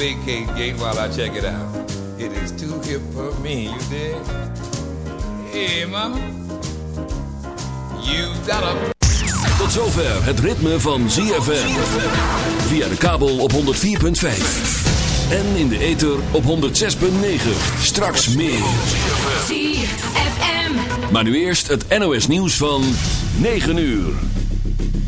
vacate gate while I check it out. It is too hip for me, you dig? Hey, mama. You got a... Tot zover het ritme van ZFM. Via de kabel op 104.5. En in de ether op 106.9. Straks meer. ZFM. Maar nu eerst het NOS nieuws van 9 uur.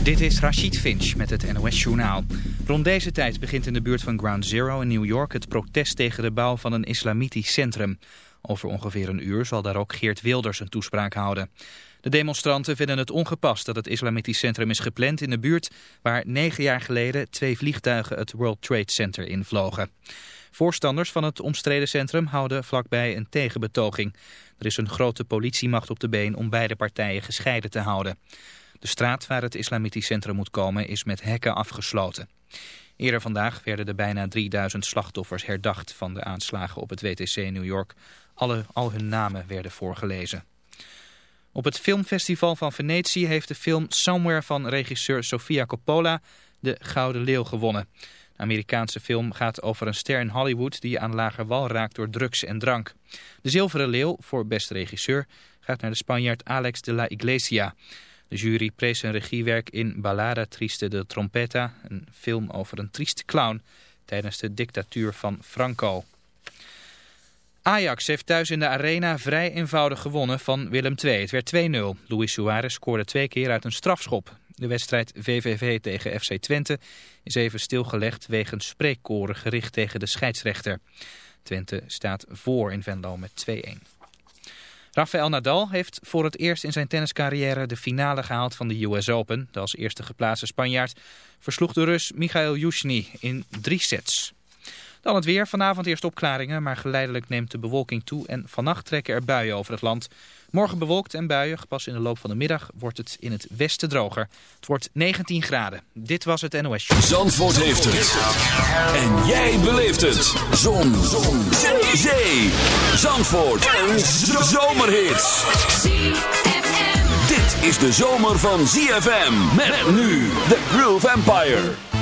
Dit is Rachid Finch met het NOS Journaal. Rond deze tijd begint in de buurt van Ground Zero in New York het protest tegen de bouw van een islamitisch centrum. Over ongeveer een uur zal daar ook Geert Wilders een toespraak houden. De demonstranten vinden het ongepast dat het islamitisch centrum is gepland in de buurt waar negen jaar geleden twee vliegtuigen het World Trade Center invlogen. Voorstanders van het omstreden centrum houden vlakbij een tegenbetoging. Er is een grote politiemacht op de been om beide partijen gescheiden te houden. De straat waar het islamitisch centrum moet komen is met hekken afgesloten. Eerder vandaag werden de bijna 3000 slachtoffers herdacht van de aanslagen op het WTC in New York. Alle, al hun namen werden voorgelezen. Op het filmfestival van Venetië heeft de film Somewhere van regisseur Sofia Coppola de Gouden Leeuw gewonnen. De Amerikaanse film gaat over een ster in Hollywood die aan lager wal raakt door drugs en drank. De Zilveren Leeuw voor beste regisseur gaat naar de Spanjaard Alex de la Iglesia. De jury prees een regiewerk in Ballada Triste de Trompeta, een film over een trieste clown tijdens de dictatuur van Franco. Ajax heeft thuis in de arena vrij eenvoudig gewonnen van Willem II. Het werd 2-0. Luis Suarez scoorde twee keer uit een strafschop. De wedstrijd VVV tegen FC Twente is even stilgelegd wegens spreekkoren gericht tegen de scheidsrechter. Twente staat voor in Venlo met 2-1. Rafael Nadal heeft voor het eerst in zijn tenniscarrière de finale gehaald van de US Open. De als eerste geplaatste Spanjaard versloeg de Rus Michael Yushny in drie sets. Dan het weer. Vanavond eerst opklaringen, maar geleidelijk neemt de bewolking toe en vannacht trekken er buien over het land. Morgen bewolkt en buien. Pas in de loop van de middag wordt het in het westen droger. Het wordt 19 graden. Dit was het NOS. Zandvoort heeft het. En jij beleeft het. Zon. Zon. Zee. Zandvoort. Een zomerhit. Dit is de zomer van ZFM. Met nu The Groove Empire.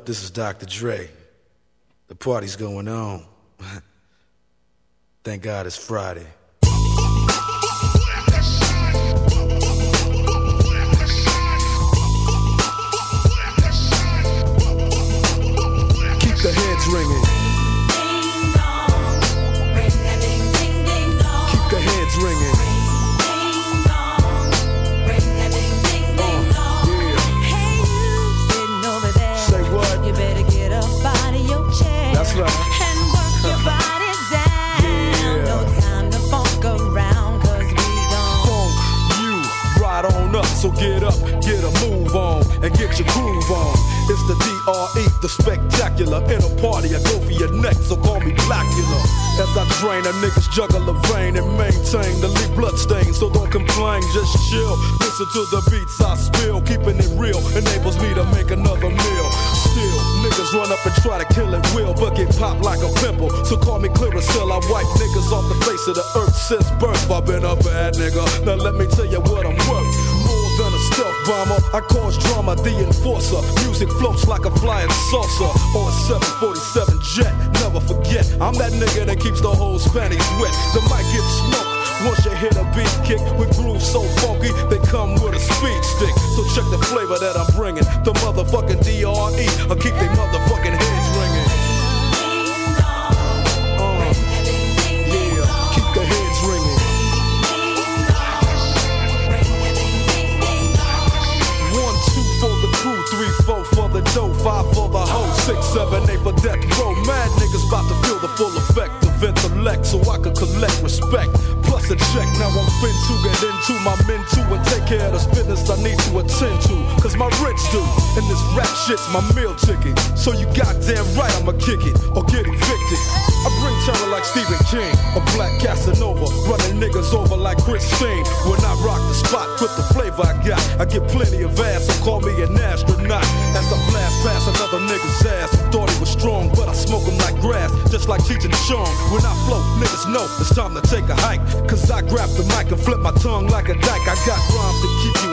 Up? This is Dr. Dre. The party's going on. Thank God it's Friday. Keep the heads ringing. So get up, get a move on, and get your groove on. It's the DRE, the spectacular. In a party, I go for your neck, so call me Blackula. As I drain a niggas juggle a vein and maintain the lead blood stain. So don't complain, just chill. Listen to the beats I spill, keeping it real enables me to make another meal. Still, niggas run up and try to kill it will, but get popped like a pimple. So call me Clearasil, I wipe niggas off the face of the earth since birth. I've been a bad nigga. Now let me tell you what I'm worth. More than a stealth bomber, I cause drama, the enforcer. Music floats like a flying saucer or a 747 jet. Never forget, I'm that nigga that keeps the whole panties wet. The mic gets smoked. Once you hit a beat kick with grooves so funky, they come with a speed stick. So check the flavor that I'm bringing. The motherfucking DRE, I'll keep do, and this rap shit's my meal ticket. So you goddamn right I'ma kick it or get evicted. I bring terror like Stephen King, a black Casanova, running niggas over like Christine. When I rock the spot with the flavor I got, I get plenty of ass, so call me an astronaut. As I blast past another nigga's ass, thought he was strong, but I smoke him like grass, just like Cheech and. When I flow, niggas know it's time to take a hike. Cause I grab the mic and flip my tongue like a dyke. I got rhymes to keep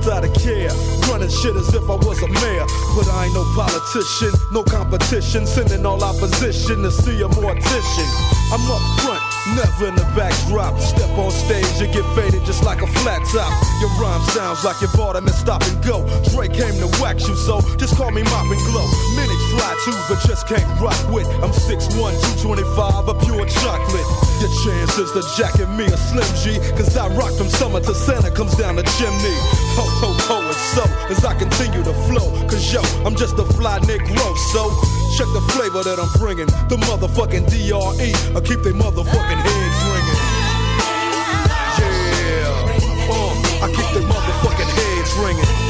without a care. Running shit as if I was a mayor. But I ain't no politician, no competition. Sending all opposition to see a mortician. I'm up front, never in the backdrop. Step on stage, you get faded just like a flat top. Your rhyme sounds like your bought them and stop and go. Dre came to wax you, so just call me Mop and Glow. Many fly to, but just can't rock with. I'm 6'1, 225, a pure chocolate. Chances to jacket me a Slim G, cause I rock from summer to Santa comes down the chimney. Ho, ho, ho, and so as I continue to flow, cause yo, I'm just a fly Negro, so check the flavor that I'm bringing. The motherfucking DRE, I keep they motherfucking heads ringing. Yeah, uh, I keep they motherfucking heads ringing.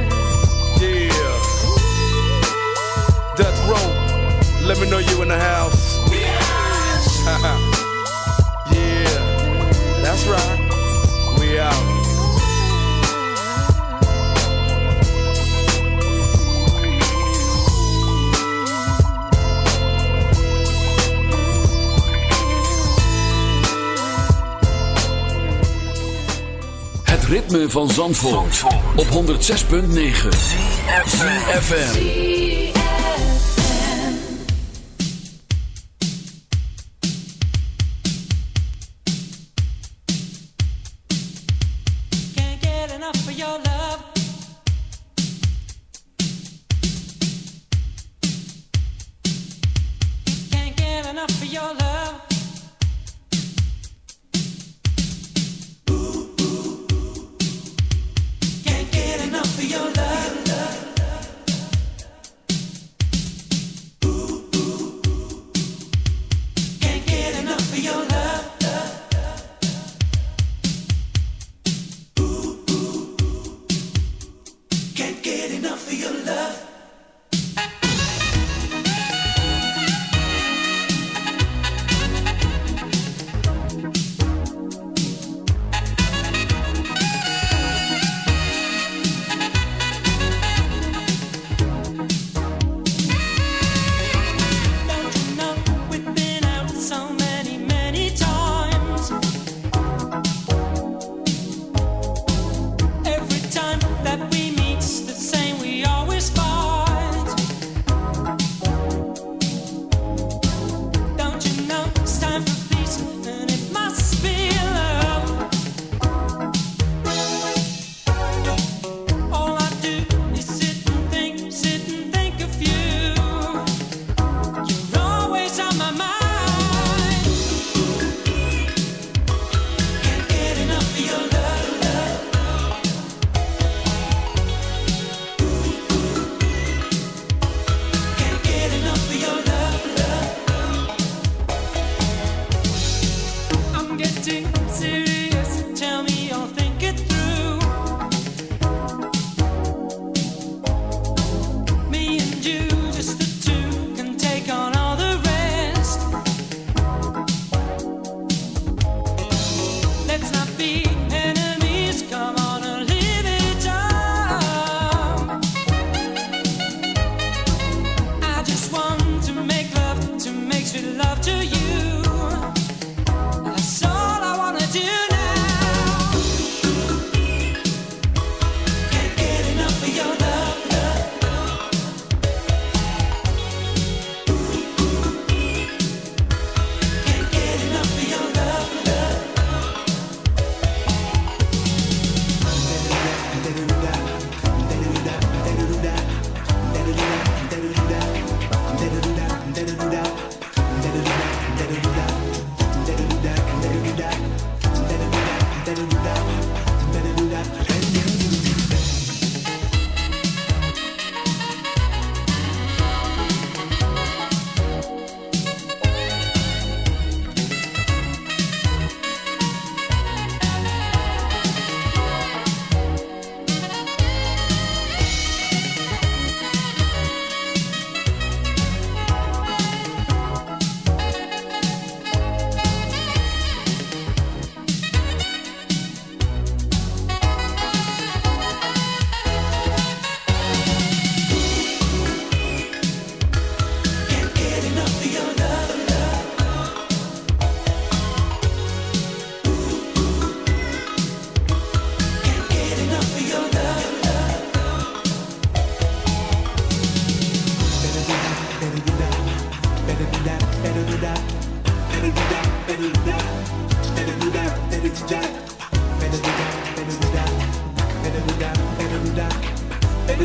let me know you in the house. yeah, that's right. We out. ritme van Zandvoort, op 106.9 ZFM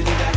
Can't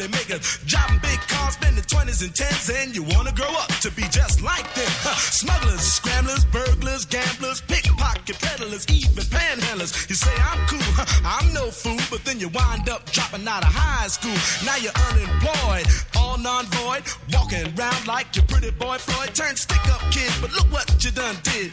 money makers. Driving big cars, spending 20s and 10s, and you wanna grow up to be just like them. Huh. Smugglers, scramblers, burglars, gamblers, pickpocket peddlers, even panhandlers. You say I'm cool, huh, I'm no fool, but then you wind up dropping out of high school. Now you're unemployed, all non-void, walking around like your pretty boy Floyd. Turned stick-up kid, but look what you done did.